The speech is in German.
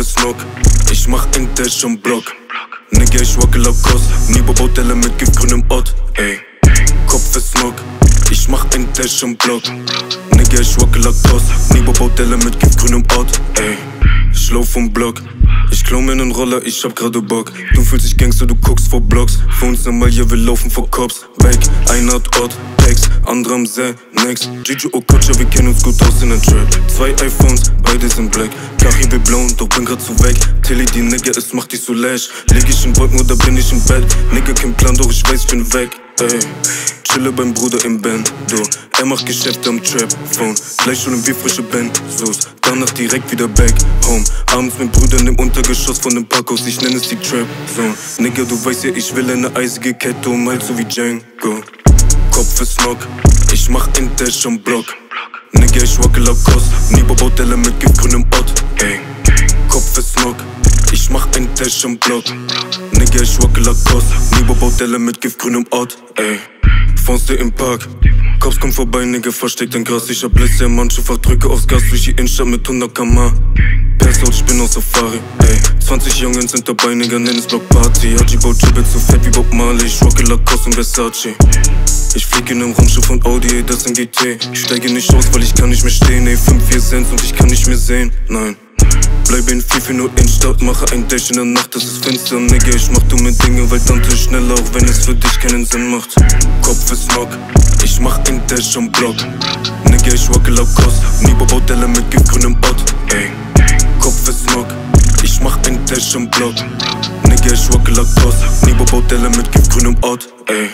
ist Knock. Ich mach Dash am Block. Nigga, ich wacke Lacoste. Nibo Bautelle mit giftgrünem Ort, ey. Kopf ist Knock. Ich mach Dash am Block. Nigga, ich wacke Lacoste. Nibo Bautelle mit giftgrünem Ort, ey. Ich lauf vom Block. Ich klau mir nen Roller, ich hab grade Bock. Du fühlst dich Gangster, du guckst vor Blocks. Für uns normal, ja, wir laufen vor Cops. Weg, einer hat Ort, Text, andere am See, next. Gigi Okocha, wir kennen uns gut aus in der Trap. Zwei iPhones, beide sind black. Kachi will blauen, doch bin grad zu weg. Tilly, die Nigga, es macht dich so lash. Leg ich in Wolken oder bin ich im Bett? Nigga, kein Plan, doch ich weiß, ich bin weg. Ey, chille beim Bruder im Band, du. Er macht Geschäfte am Trap-Phone. Gleich schon wie frische Benzos. Danach direkt wieder back home. Abends mit Brüdern im Untergeschoss von dem Parkhaus. Ich nenne es die Trap Zone. Nigga, du weißt ja, ich will eine eisige Kette um halt so wie Django. Kopf ist Knock. Ich mach ein Dash am Block. Nigga, ich wacke Lacoste. Nibo Bautelle mit giftgrünem Ort. Ey. Kopf ist Knock. Ich mach ein Dash am Block. Nigga, ich wacke Lacoste. Nibo Bautelle mit giftgrünem Ort. Ey. Fonste im Park. Cops kommen vorbei, Nigga, versteckt in Gras. Ich hab Blitze im Handschuhfach, drücke aufs Gas durch die Innenstadt mit 100 km. Perso, spin aus Safari, ey. 20 Jungen sind dabei, Nigga, nenn es Block Party. Haji baut Jibbet so fett wie Bob Marley. Ich rocke Lacoste und Versace. Ich flieg in nem Raumschiff von Audi, ey, das sind GT. Ich steige nicht aus, weil ich kann nicht mehr stehen, ey. 5, 4 Cent und ich kann nicht mehr sehen, nein. Bleibe in Fifi nur in Stadt, mache ein Dash in der Nacht, das ist finster, Nigga, ich mach dumme Dinge, weil Tante schneller, auch wenn es für dich keinen Sinn macht. Kopf ist Knock, ich mach ein Dash am Block. Nigga, ich wacke Lacoste, Nibo Bautelle mit giftgrünem Ort, ey. Kopf ist Knock, ich mach ein Dash am Block. Nigga, ich wacke Lacoste, Nibo Bautelle mit giftgrünem Ort, ey.